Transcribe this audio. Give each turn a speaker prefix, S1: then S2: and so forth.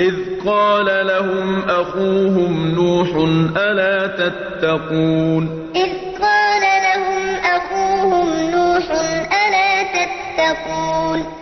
S1: إِذْ قَالَ لَهُمْ أَخُوهُمْ نُوحٌ أَلَا تَتَّقُونَ؟ إِذْ قَالَ لَهُمْ أَخُوهُمْ نُوحٌ أَلَا تَتَّقُونَ؟